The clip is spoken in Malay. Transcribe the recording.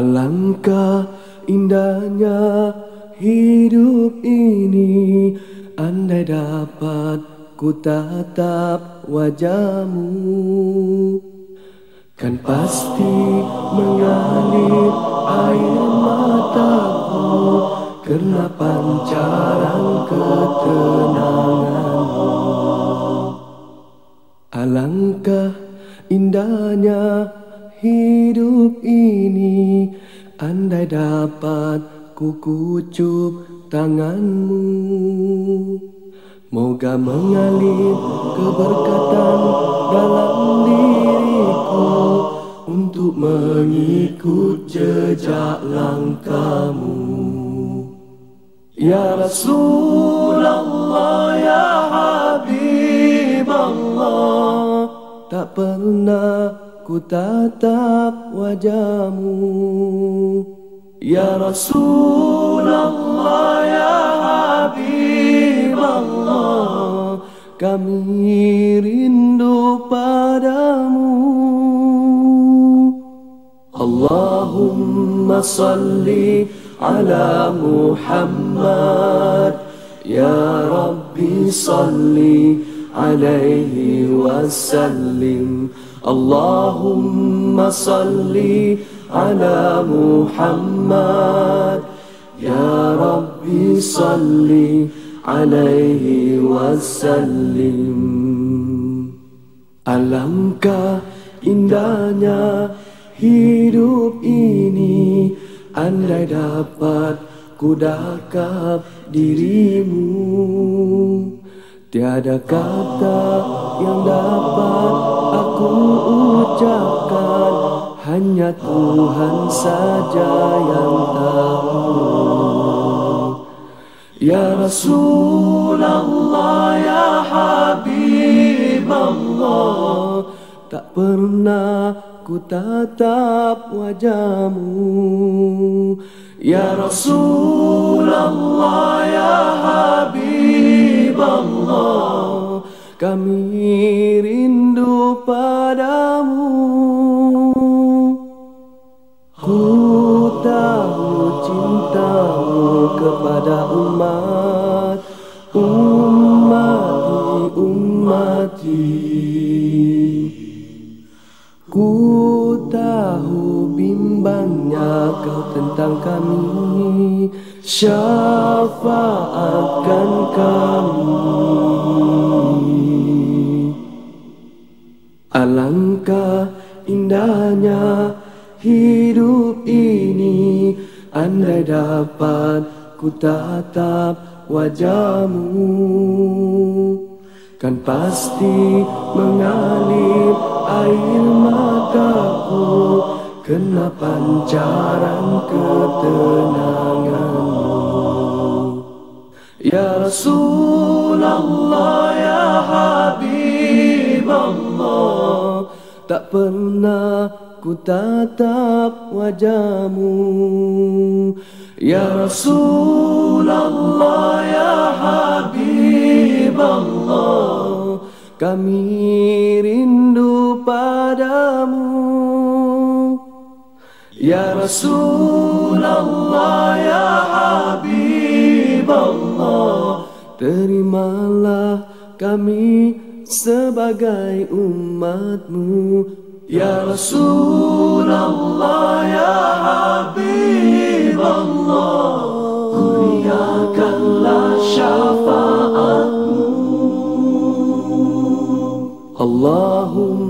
Alangkah indahnya hidup ini Andai dapat ku tatap wajahmu. Kan pasti mengalir air mataku Kerana pancaran ketenanganmu. Alangkah indahnya hidup ini Andai dapat ku kucup tanganmu. Moga mengalir keberkatan dalam diriku Untuk mengikut jejak langkahmu. Ya Rasulullah Ya Habib Allah Tak pernah ku tatap wajahmu. Ya Rasulullah Ya Habib Allah Kami rindu padamu. Allahumma salli ala Muhammad. Ya Rabbi salli alaihi wasallim Allahumma salli ala Muhammad Ya Rabbi salli alaihi wasallim Alangkah indahnya hidup ini? Andai dapat ku dakap dirimu Tiada kata yang dapat aku ucapkan. Hanya Tuhan saja yang tahu. Ya Rasulullah Ya Habib Allah Tak pernah ku tatap wajahmu. Ya Rasulullah Ya Habib Allah. Kami rindu padamu. Ku tahu cintamu kepada umat. Ummati, ummati. Ku tahu bimbangnya kau tentang kami Syafaatkan kami. Alangkah indahnya hidup ini Andai dapat ku tatap wajahmu. Kan pasti mengalir air mataku Kena pancaran ketenanganmu. Ya Rasulullah Ya Habib Allah Tak pernah ku tatap wajahmu. Ya Rasulullah Ya Habib Allah Kami rindu padamu Ya Rasulullah Ya Habib Allah Terimalah kami sebagai umatmu. Ya Rasulullah Ya Habib Allah Kurniakanlah syafaatmu. Allahumma